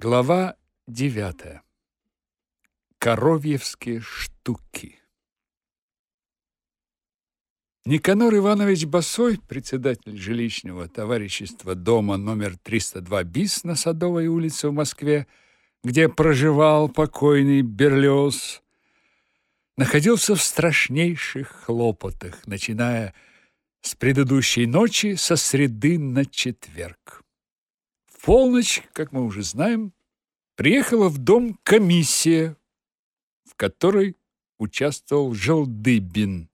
Глава девятая. Коровьевские штуки. Никанор Иванович Басой, председатель жилищного товарищества дома номер 302 БИС на Садовой улице в Москве, где проживал покойный Берлиоз, находился в страшнейших хлопотах, начиная с предыдущей ночи со среды на четверг. Полночь, как мы уже знаем, приехала в дом комиссия, в которой участвовал Желдыбин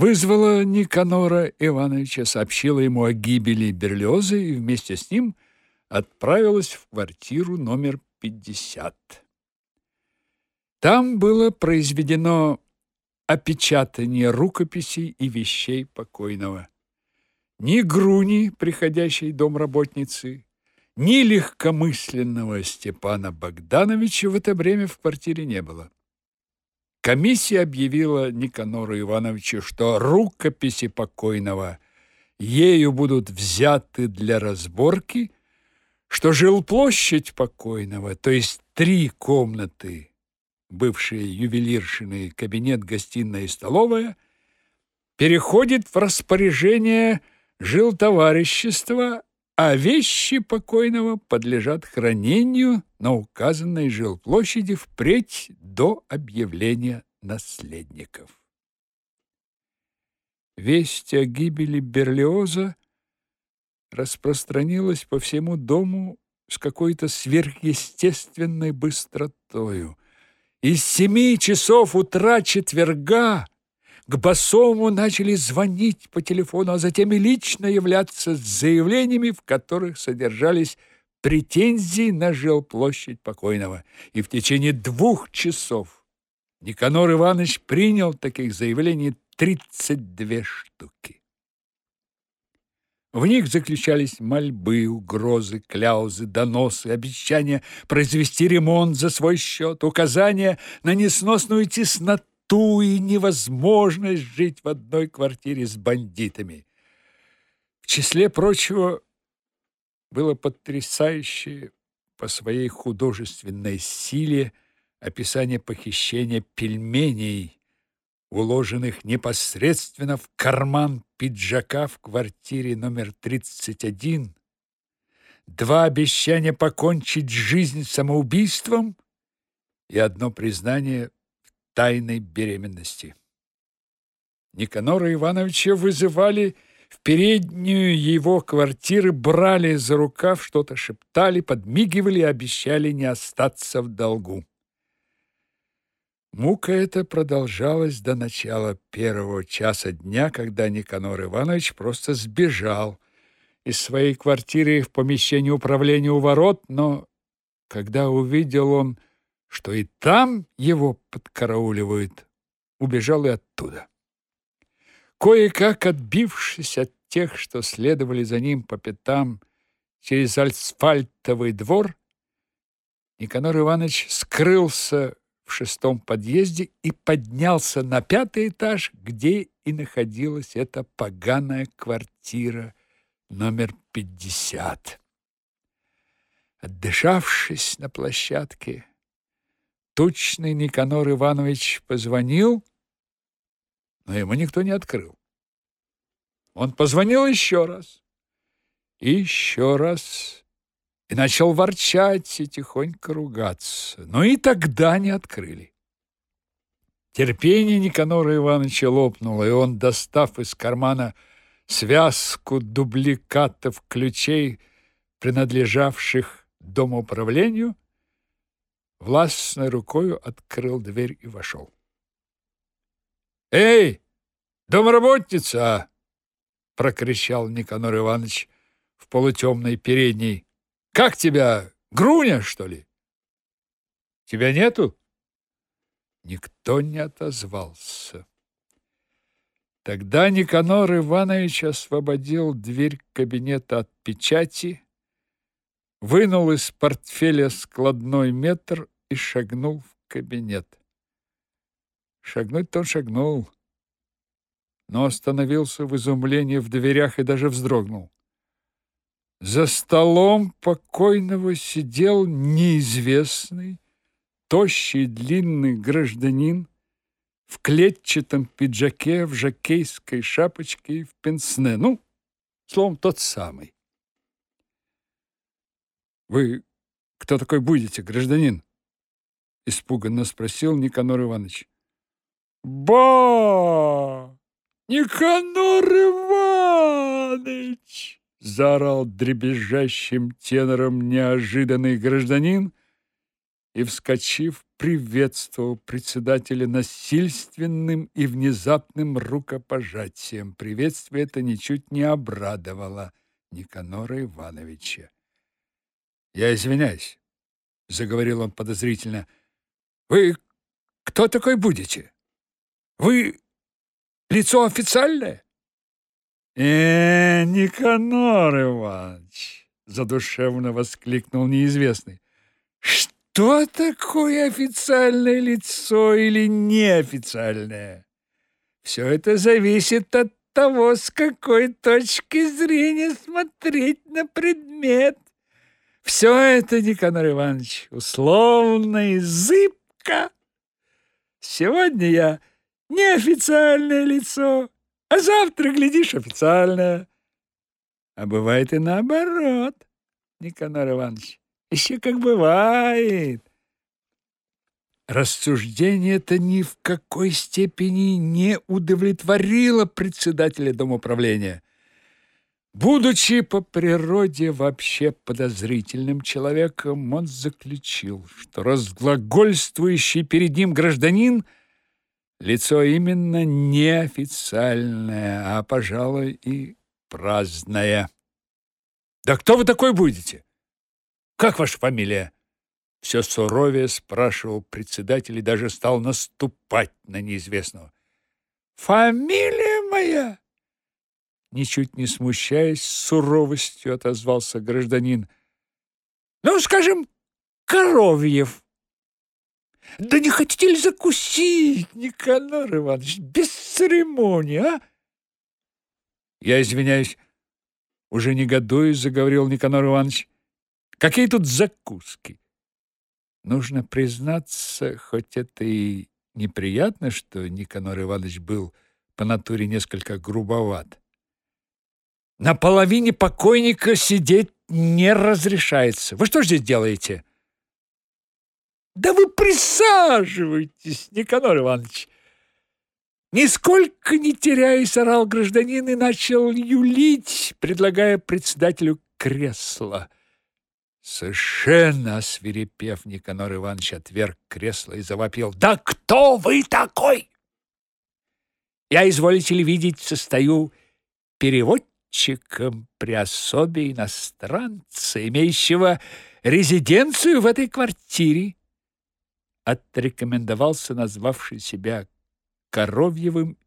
вызвала Никанора Ивановича, сообщила ему о гибели Берлиоза и вместе с ним отправилась в квартиру номер 50. Там было произведено опечатание рукописей и вещей покойного. Ни Груни, приходящей домработницы, ни легкомысленного Степана Богдановича в это время в квартире не было. Комиссия объявила Никанору Ивановичу, что рукописи покойного ею будут взяты для разборки, что жилплощадь покойного, то есть три комнаты, бывшие ювелиршины, кабинет, гостиная и столовая, переходит в распоряжение жилтоварищества, а вещи покойного подлежат хранению на указанной жилплощади впредь до объявления наследников. Весть о гибели Берлиоза распространилась по всему дому с какой-то сверхъестественной быстротою. Из семи часов утра четверга к Басову начали звонить по телефону, а затем и лично являться с заявлениями, в которых содержались претензии на жилплощадь покойного. И в течение двух часов Никанор Иванович принял таких заявлений 32 штуки. В них заключались мольбы, угрозы, кляузы, доносы, обещания произвести ремонт за свой счет, указания на несносную тесноту, ту и невозможность жить в одной квартире с бандитами. В числе прочего было потрясающее по своей художественной силе описание похищения пельменей, уложенных непосредственно в карман пиджака в квартире номер 31, два обещания покончить жизнь самоубийством и одно признание тайной беременности. Никанора Ивановича вызывали в переднюю его квартиры, брали за рукав, что-то шептали, подмигивали и обещали не остаться в долгу. Мука эта продолжалась до начала первого часа дня, когда Никанор Иванович просто сбежал из своей квартиры в помещение управления у ворот, но когда увидел он что и там его подкарауливают, убежал и оттуда. Кое-как отбившись от тех, что следовали за ним по пятам через асфальтовый двор, Никанор Иванович скрылся в шестом подъезде и поднялся на пятый этаж, где и находилась эта поганая квартира номер пятьдесят. Отдышавшись на площадке, Тучный Никанор Иванович позвонил, но ему никто не открыл. Он позвонил еще раз, и еще раз, и начал ворчать и тихонько ругаться, но и тогда не открыли. Терпение Никанора Ивановича лопнуло, и он, достав из кармана связку дубликатов ключей, принадлежавших домоуправлению, властной рукою открыл дверь и вошел. «Эй, домработница!» — прокричал Никанор Иванович в полутемной передней. «Как тебя, Груня, что ли?» «Тебя нету?» Никто не отозвался. Тогда Никанор Иванович освободил дверь кабинета от печати, вынул из портфеля складной метр и шагнул в кабинет. Шагнуть-то он шагнул, но остановился в изумлении в дверях и даже вздрогнул. За столом покойного сидел неизвестный, тощий длинный гражданин в клетчатом пиджаке, в жакейской шапочке и в пенсне. Ну, словом, тот самый. «Вы кто такой будете, гражданин?» Испуганно спросил Никанор Иванович. «Ба! Никанор Иванович!» Заорал дребезжащим тенором неожиданный гражданин и, вскочив, приветствовал председателя насильственным и внезапным рукопожатием. Приветствие это ничуть не обрадовало Никанора Ивановича. «Я извиняюсь», — заговорил он подозрительно. «Вы кто такой будете? Вы лицо официальное?» «Э, Никанор Иванович!» — задушевно воскликнул неизвестный. «Что такое официальное лицо или неофициальное? Все это зависит от того, с какой точки зрения смотреть на предмет. Все это, Никанор Иванович, условно и зыбко. Сегодня я неофициальное лицо, а завтра, глядишь, официальное. А бывает и наоборот, Никанор Иванович. Еще как бывает. Рассуждение это ни в какой степени не удовлетворило председателя домоуправления. Будучи по природе вообще подозрительным человеком, он заключил, что разглагольствующий перед ним гражданин лицо именно неофициальное, а, пожалуй, и праздное. «Да кто вы такой будете? Как ваша фамилия?» Все суровее спрашивал председатель и даже стал наступать на неизвестного. «Фамилия моя?» Ничуть не смущаясь, с суровостью отозвался гражданин. «Ну, скажем, Коровьев». «Да не хотите ли закусить, Никанор Иванович, без церемонии, а?» «Я извиняюсь, уже негодуюсь», — заговорил Никанор Иванович. «Какие тут закуски?» Нужно признаться, хоть это и неприятно, что Никанор Иванович был по натуре несколько грубоват. На половине покойника сидеть не разрешается. Вы что здесь делаете? Да вы присаживайтесь, Никанор Иванович. Нисколько не теряясь, орал гражданин и начал юлить, предлагая председателю кресло. Совершенно освирепев, Никанор Иванович отверг кресло и завопил. «Да кто вы такой?» «Я, изволите ли видеть, состою перевод переводчиком при особе иностранца, имеющего резиденцию в этой квартире, отрекомендовался назвавший себя Коровьевым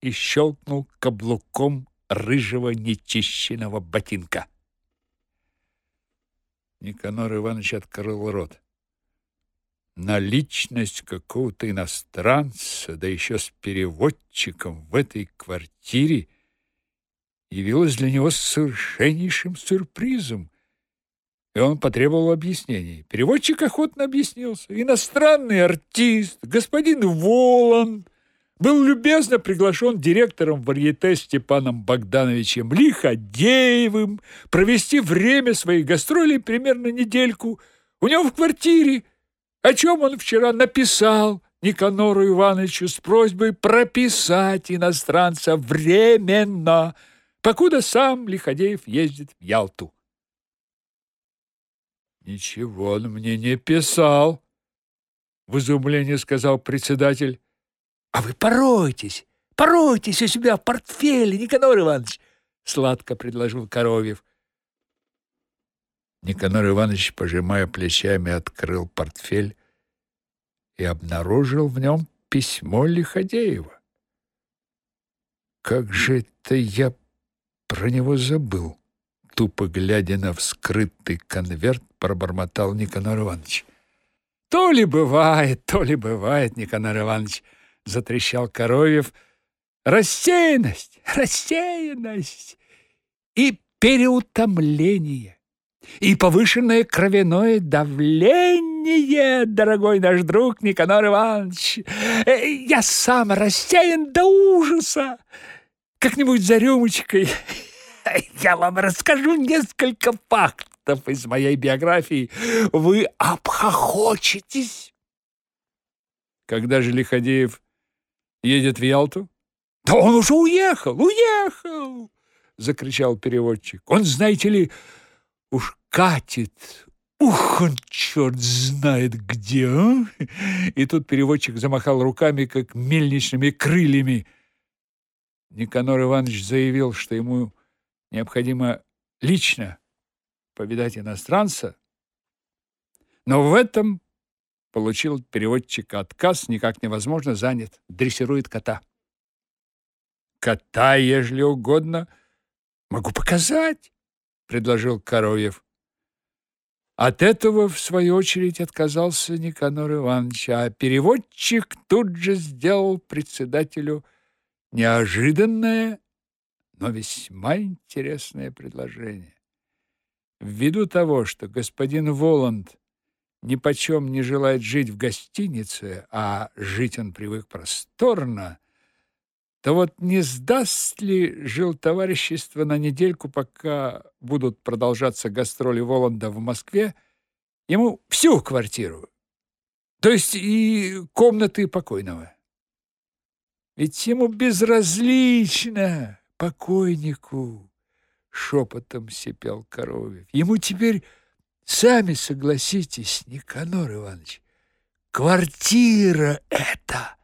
и щелкнул каблуком рыжего нечищенного ботинка. Никанор Иванович открыл рот. Наличность какого-то иностранца, да еще с переводчиком в этой квартире — явилось для него совершеннейшим сюрпризом, и он потребовал объяснений. Переводчик охотно объяснился. Иностранный артист, господин Воланд, был любезно приглашен директором варьете Степаном Богдановичем Лиходеевым провести время своих гастролей примерно недельку у него в квартире, о чем он вчера написал Никанору Ивановичу с просьбой прописать иностранца временно – покуда сам Лиходеев ездит в Ялту. Ничего он мне не писал, в изумлении сказал председатель. А вы поройтесь, поройтесь у себя в портфеле, Никанор Иванович, сладко предложил Коровьев. Никанор Иванович, пожимая плечами, открыл портфель и обнаружил в нем письмо Лиходеева. Как же это я про него забыл. Тупо глядя на вскрытый конверт, пробормотал Никанор Иванович. То ли бывает, то ли бывает, Никанор Иванович, затрещал Коровьев. Рассеянность, рассеянность. И переутомление и повышенное кровяное давление, дорогой наш друг Никанор Иванович. Э, я сам рассеян до ужаса. Как-нибудь за рюмочкой я вам расскажу несколько фактов из моей биографии. Вы обхохочетесь. Когда же Лиходеев едет в Ялту? Да он уже уехал, уехал, закричал переводчик. Он, знаете ли, уж катит. Ух, он черт знает где, а? И тут переводчик замахал руками, как мельничными крыльями. Никанор Иванович заявил, что ему необходимо лично повидать иностранца, но в этом получил переводчик отказ, никак невозможно, занят, дрессирует кота. Кота, ежели угодно, могу показать, предложил Коровьев. От этого, в свою очередь, отказался Никанор Иванович, а переводчик тут же сделал председателю неожиданное, но весьма интересное предложение. Ввиду того, что господин Воланд ни почем не желает жить в гостинице, а жить он привык просторно, то вот не сдаст ли жилтоварищество на недельку, пока будут продолжаться гастроли Воланда в Москве, ему всю квартиру, то есть и комнаты покойного. Ведь ему безразлично, покойнику, шепотом сипел Коровьев. Ему теперь Сами согласитесь, Никанор Иванович, квартира эта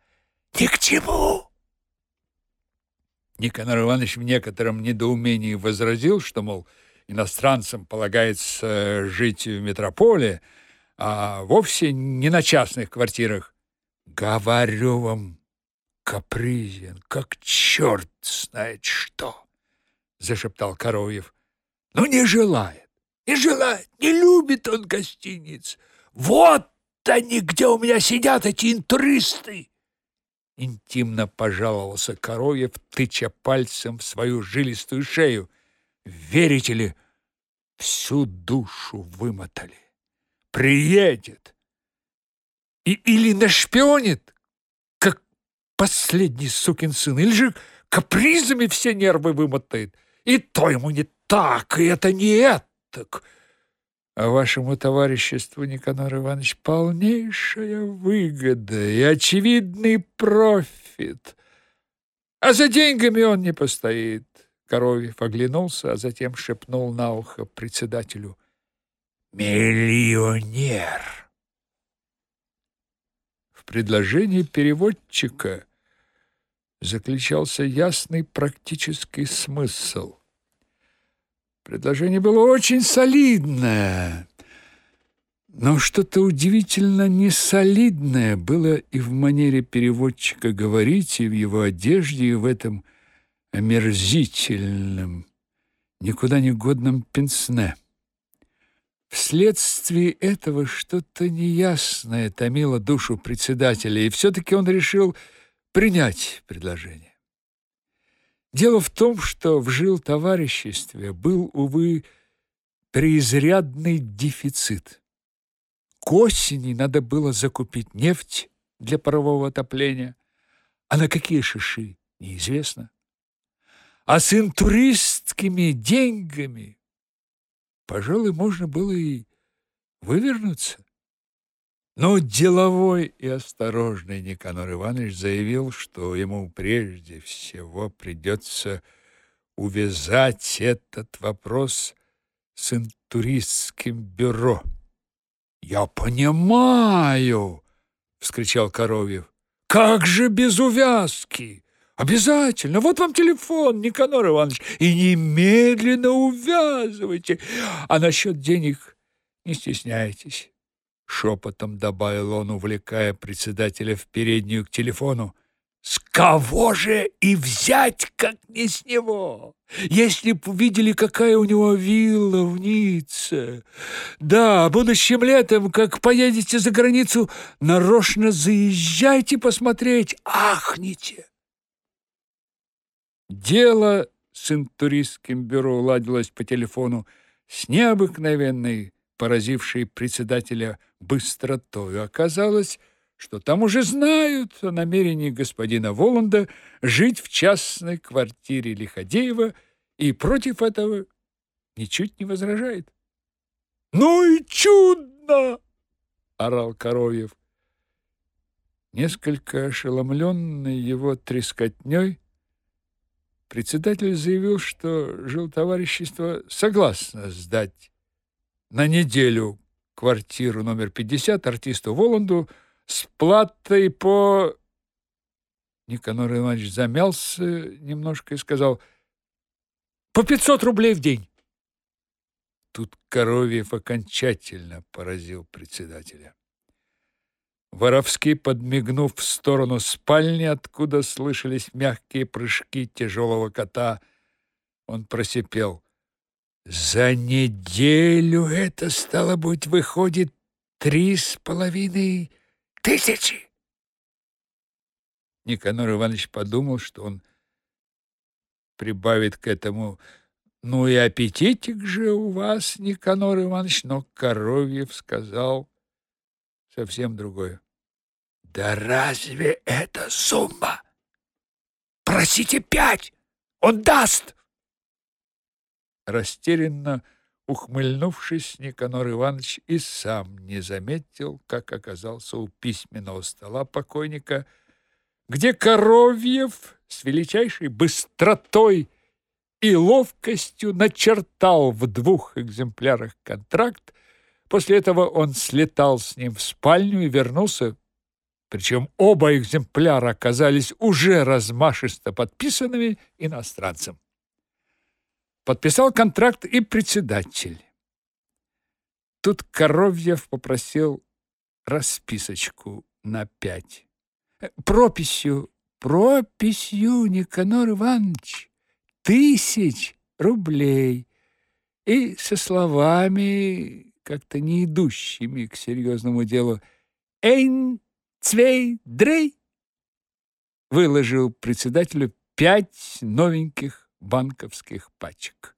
ни к чему. Никанор Иванович в некотором недоумении возразил, что, мол, иностранцам полагается жить в метрополе, а вовсе не на частных квартирах. Говорю вам, капризен, как черт знает что, зашептал Коровьев. Ну, не желает не желает, не любит он гостиниц. Вот они, где у меня сидят, эти интуристы!» Интимно пожаловался Коровьев, тыча пальцем в свою жилистую шею. «Верите ли, всю душу вымотали. Приедет и или нашпионит, последний сукин сын, или же капризами все нервы вымотает. И то ему не так, и это не так. А вашему товариществу, Никанор Иванович, полнейшая выгода и очевидный профит. А за деньгами он не постоит. Коровьев оглянулся, а затем шепнул на ухо председателю. «Миллионер!» В предложении переводчика заключался ясный практический смысл. Предложение было очень солидное. Но что-то удивительно несолидное было и в манере переводчика говорить, и в его одежде, и в этом омерзительном, никуда не годном пенсне. Вследствие этого что-то неясное томило душу председателя, и все-таки он решил принять предложение. Дело в том, что в жилтовариществе был, увы, преизрядный дефицит. К осени надо было закупить нефть для парового отопления, а на какие шиши – неизвестно. А с интуристскими деньгами, пожалуй, можно было и вывернуться. Но деловой и осторожный Никанор Иванович заявил, что ему прежде всего придется увязать этот вопрос с интуристским бюро. «Я понимаю!» — вскричал Коровьев. «Как же без увязки? Обязательно! Вот вам телефон, Никанор Иванович, и немедленно увязывайте. А насчет денег не стесняйтесь. Шепотом добавил он, увлекая председателя в переднюю к телефону. С кого же и взять, как не с него? Если б видели, какая у него вилла в Ницце. Да, будущим летом, как поедете за границу, нарочно заезжайте посмотреть, ахните. Дело с интуристским бюро уладилась по телефону с необыкновенной, поразившей председателя быстротой. Оказалось, что там уже знают о намерении господина Воланда жить в частной квартире Лиходеева и против этого ничуть не возражает. «Ну и чудно!» — орал Коровьев. Несколько ошеломленный его трескотней, председатель заявил, что жилтоварищество согласно сдать на неделю квартиру номер 50 артисту Воланду с платой по... Никанор Иванович замялся немножко и сказал «По 500 рублей в день». Тут Коровьев окончательно поразил председателя. Воровский, подмигнув в сторону спальни, откуда слышались мягкие прыжки тяжелого кота, он просипел. «За неделю это, стало быть, выходит три с половиной тысячи!» Никанор Иванович подумал, что он прибавит к этому «Ну и аппетитик же у вас, Никанор Иванович!» Но Коровьев сказал совсем другое. Да разве это сумма? Просите пять, он даст. Растерянно ухмыльнувшись, Никанор Иванович и сам не заметил, как оказался у письменного стола покойника, где Коровьев с величайшей быстротой и ловкостью начертал в двух экземплярах контракт. После этого он слетал с ним в спальню и вернулся причем оба экземпляра оказались уже размашисто подписанными иностранцем. Подписал контракт и председатель. Тут Коровьев попросил расписочку на пять. Прописью, прописью, Никанор Иванович, тысяч рублей. И со словами, как-то не идущими к серьезному делу, «Эйн Цвей, дрей!» Выложил председателю пять новеньких банковских пачек.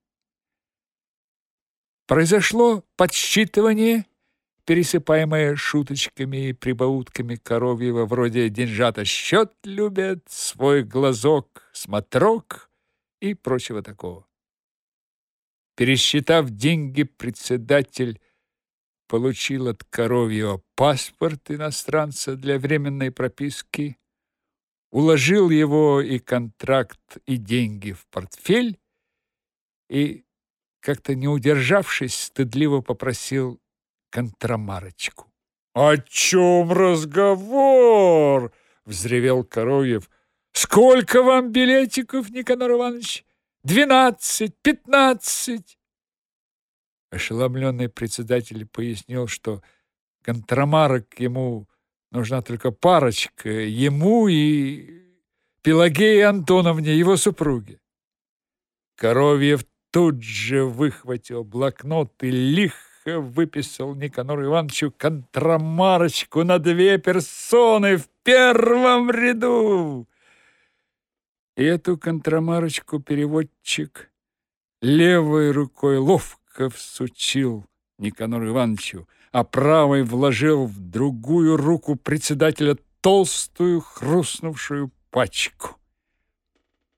Произошло подсчитывание, пересыпаемое шуточками и прибаутками коровьего, вроде «деньжата счет любят», «свой глазок», «смотрок» и прочего такого. Пересчитав деньги, председатель получил от Коровьева паспорт иностранца для временной прописки, уложил его и контракт, и деньги в портфель и, как-то не удержавшись, стыдливо попросил контрамарочку. «О чем разговор?» — взревел Коровьев. «Сколько вам билетиков, Никанор Иванович? Двенадцать, пятнадцать?» Ошеломленный председатель пояснил, что контрамарок ему нужна только парочка, ему и Пелагее Антоновне, его супруге. Коровьев тут же выхватил блокнот и лихо выписал Никанору Ивановичу контрамарочку на две персоны в первом ряду. И эту контрамарочку переводчик левой рукой ловко ловко всучил Никанору Ивановичу, а правой вложил в другую руку председателя толстую хрустнувшую пачку.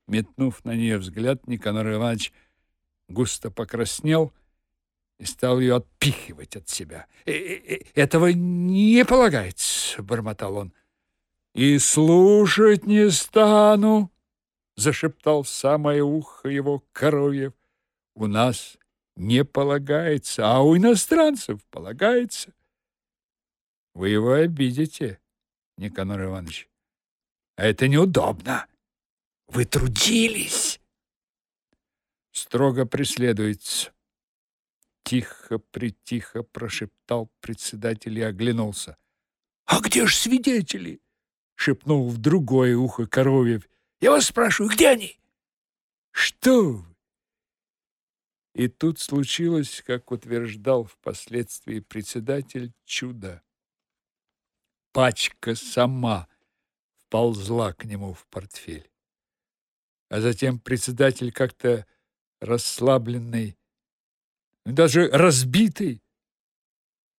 Метнув на нее взгляд, Никанор Иванович густо покраснел и стал ее отпихивать от себя. «Э -э -э «Этого не полагается», — бормотал он. «И слушать не стану», — зашептал самое ухо его Коровьев. «У нас не полагается, а у иностранцев полагается. Вы его обидите, Никанор Иванович. А это неудобно. Вы трудились. Строго преследуется. Тихо-притихо прошептал председатель и оглянулся. «А где ж свидетели?» — шепнул в другое ухо Коровьев. «Я вас спрашиваю, где они?» «Что и тут случилось, как утверждал впоследствии председатель, чудо. Пачка сама вползла к нему в портфель. А затем председатель как-то расслабленный, даже разбитый,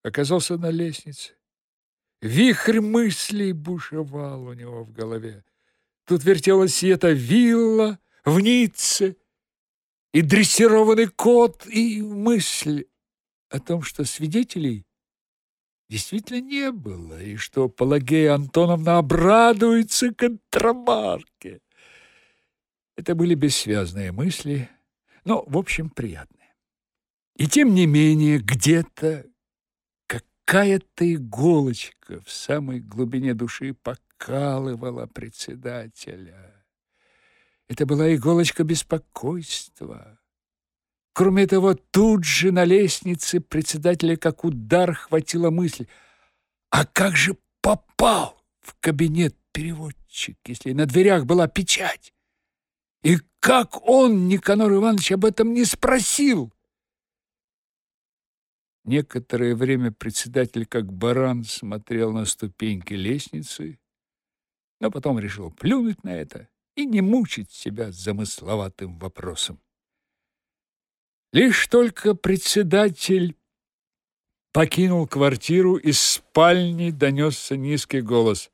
оказался на лестнице. Вихрь мыслей бушевал у него в голове. Тут вертелась и эта вилла в Ницце, и дрессированный кот, и мысль о том, что свидетелей действительно не было, и что Пелагея Антоновна обрадуется контрамарке. Это были бессвязные мысли, но, в общем, приятные. И тем не менее, где-то какая-то иголочка в самой глубине души покалывала председателя. Это была иголочка беспокойства. Кроме того, тут же на лестнице председателя как удар хватила мысль, а как же попал в кабинет переводчик, если на дверях была печать? И как он, Никанор Иванович, об этом не спросил? Некоторое время председатель, как баран, смотрел на ступеньки лестницы, но потом решил плюнуть на это и не мучить себя замысловатым вопросом. Лишь только председатель покинул квартиру, из спальни донесся низкий голос.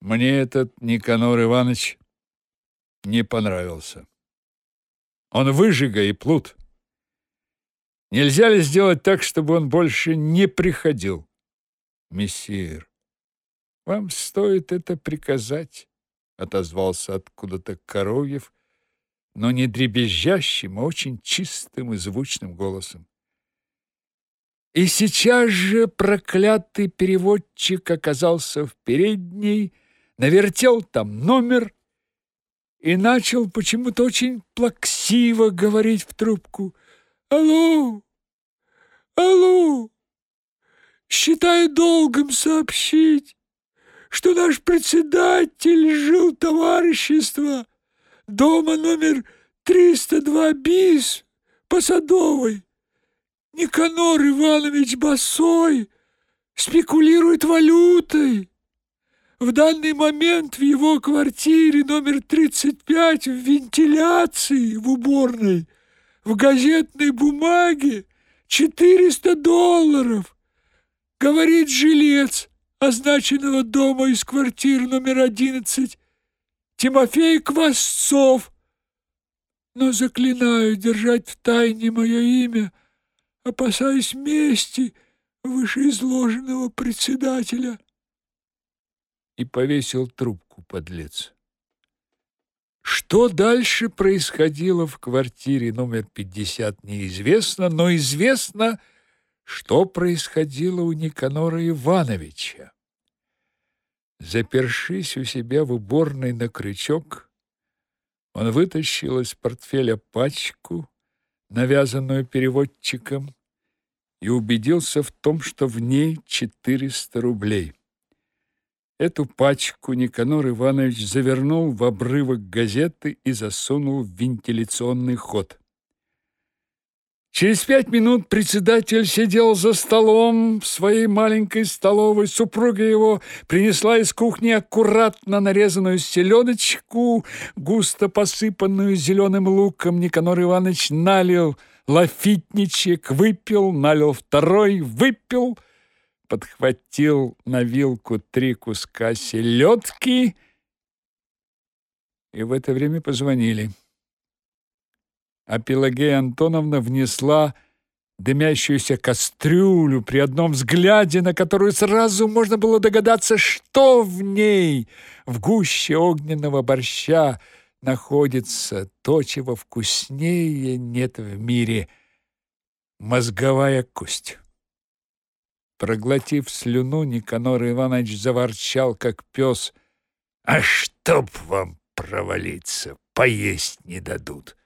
«Мне этот Никанор Иванович не понравился. Он выжига и плут. Нельзя ли сделать так, чтобы он больше не приходил? Мессир, вам стоит это приказать, отозвался откуда-то Коровьев, но не дребезжащим, а очень чистым и звучным голосом. И сейчас же проклятый переводчик оказался в передней, навертел там номер и начал почему-то очень плаксиво говорить в трубку — Алло! Алло! Считаю долгом сообщить, что наш председатель жил товарищества дома номер 302 БИС по Садовой. Никанор Иванович Басой спекулирует валютой. В данный момент в его квартире номер 35 в вентиляции в уборной в газетной бумаге четыреста долларов, говорит жилец означенного дома из квартиры номер одиннадцать Тимофей Квасцов. Но заклинаю держать в тайне мое имя, опасаясь мести вышеизложенного председателя. И повесил трубку подлец. Что дальше происходило в квартире номер 50, неизвестно, но известно, что происходило у Никанора Ивановича. Запершись у себя в уборной на крючок, он вытащил из портфеля пачку, навязанную переводчиком, и убедился в том, что в ней 400 рублей. Эту пачку Никанор Иванович завернул в обрывок газеты и засунул в вентиляционный ход. Через пять минут председатель сидел за столом в своей маленькой столовой. Супруга его принесла из кухни аккуратно нарезанную селедочку, густо посыпанную зеленым луком. Никанор Иванович налил лафитничек, выпил, налил второй, выпил — подхватил на вилку три куска селедки, и в это время позвонили. А Пелагея Антоновна внесла дымящуюся кастрюлю, при одном взгляде на которую сразу можно было догадаться, что в ней, в гуще огненного борща, находится то, чего вкуснее нет в мире — мозговая кость. Проглотив слюну, Никанор Иванович заворчал, как пес. «А чтоб вам провалиться, поесть не дадут!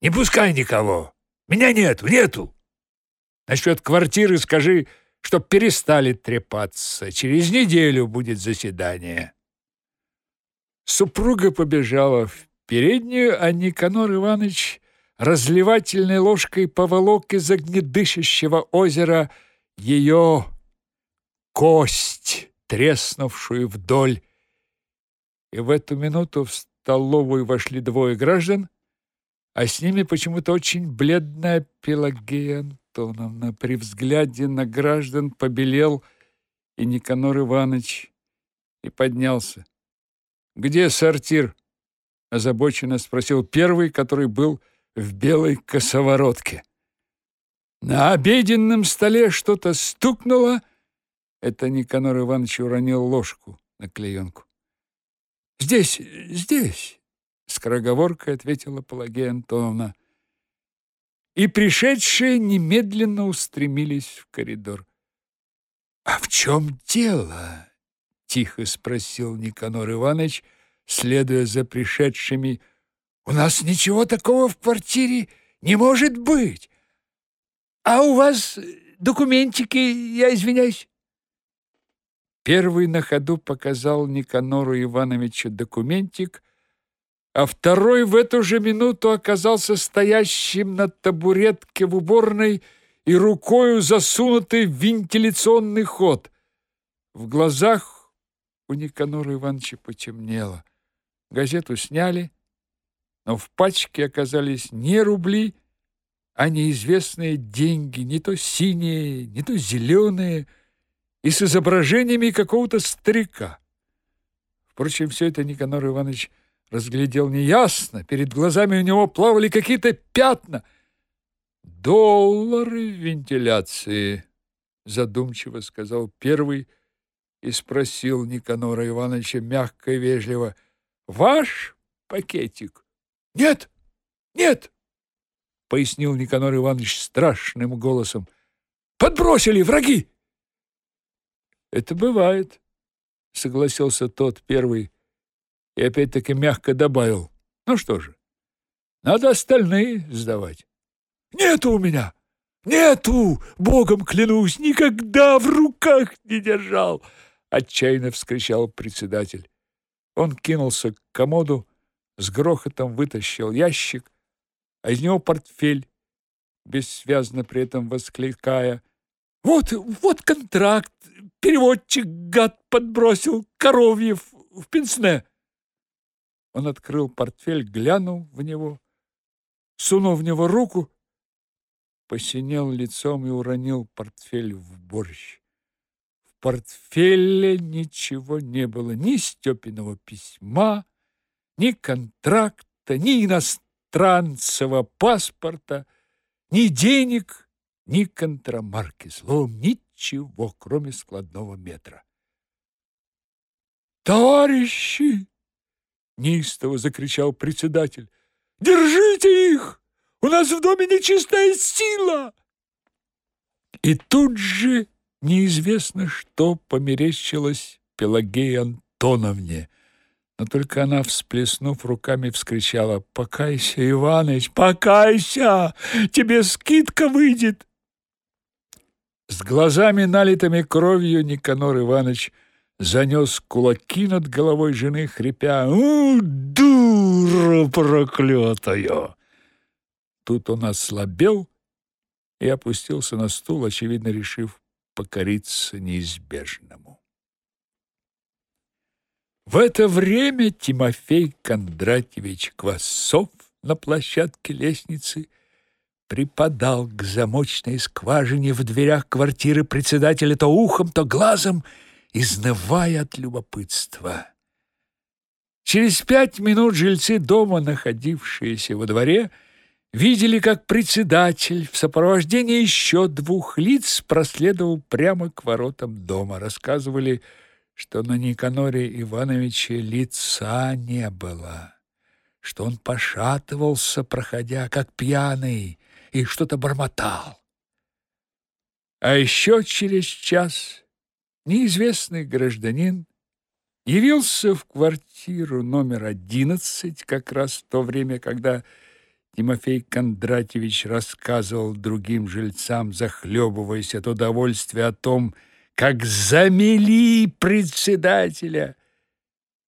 Не пускай никого! Меня нету, нету! Насчет квартиры скажи, чтоб перестали трепаться. Через неделю будет заседание». Супруга побежала в переднюю, а Никанор Иванович разливательной ложкой поволок из огнедышащего озера – ее кость, треснувшую вдоль, и в эту минуту в столовую вошли двое граждан, а с ними почему-то очень бледная Пелагея Антоновна. При взгляде на граждан побелел и Никанор Иванович и поднялся. «Где сортир?» — озабоченно спросил первый, который был в белой косоворотке. На обеденном столе что-то стукнуло. Это Никанор Иванович уронил ложку на клеенку. «Здесь, здесь!» — скороговоркой ответила Пелагея Антоновна. И пришедшие немедленно устремились в коридор. «А в чем дело?» — тихо спросил Никанор Иванович, следуя за пришедшими. «У нас ничего такого в квартире не может быть!» А у вас документики, я извиняюсь. Первый на ходу показал Никанору Ивановичу документик, а второй в эту же минуту оказался стоящим на табуретке в уборной и рукою засунутый в вентиляционный ход. В глазах у Никанора Ивановича потемнело. Газету сняли, но в пачке оказались не рубли, а неизвестные деньги, не то синие, не то зеленые, и с изображениями какого-то старика. Впрочем, все это Никанор Иванович разглядел неясно, перед глазами у него плавали какие-то пятна. «Доллары вентиляции», — задумчиво сказал первый и спросил Никанора Ивановича мягко и вежливо, «Ваш пакетик?» «Нет, нет!» пояснил Никанор Иванович страшным голосом. Подбросили враги. Это бывает, согласился тот первый и опять-таки мягко добавил: "Ну что же? Надо остальные сдавать". "Нету у меня. Нету, богом клянусь, никогда в руках не держал", отчаянно вскричал председатель. Он кинулся к комоду, с грохотом вытащил ящик а из него портфель, бессвязно при этом воскликая «Вот, вот контракт! Переводчик, гад, подбросил коровьев в пенсне!» Он открыл портфель, глянул в него, сунул в него руку, посинел лицом и уронил портфель в борщ. В портфеле ничего не было, ни Степиного письма, ни контракта, ни иностранцего паспорта, ни денег, ни контрамарки, словом, ничего, кроме складного метра. «Товарищи!» — неистово закричал председатель. «Держите их! У нас в доме нечистая сила!» И тут же неизвестно, что померещилось Пелагее Антоновне — но только она, всплеснув руками, вскричала «Покайся, Иваныч, покайся! Тебе скидка выйдет!» С глазами, налитыми кровью, Никанор Иванович занес кулаки над головой жены, хрипя «У, дура проклятая!» Тут он ослабел и опустился на стул, очевидно, решив покориться неизбежному. В это время Тимофей Кондратьевич Квасов на площадке лестницы припадал к замочной скважине в дверях квартиры председателя то ухом, то глазом, изнывая от любопытства. Через пять минут жильцы дома, находившиеся во дворе, видели, как председатель в сопровождении еще двух лиц проследовал прямо к воротам дома. Рассказывали, что на Никаноре Ивановиче лица не было, что он пошатывался, проходя как пьяный, и что-то бормотал. А еще через час неизвестный гражданин явился в квартиру номер одиннадцать как раз в то время, когда Тимофей Кондратьевич рассказывал другим жильцам, захлебываясь от удовольствия о том, как замели председателя.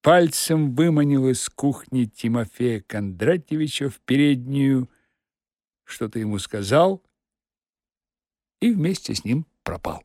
Пальцем выманил из кухни Тимофея Кондратьевича в переднюю, что-то ему сказал и вместе с ним пропал.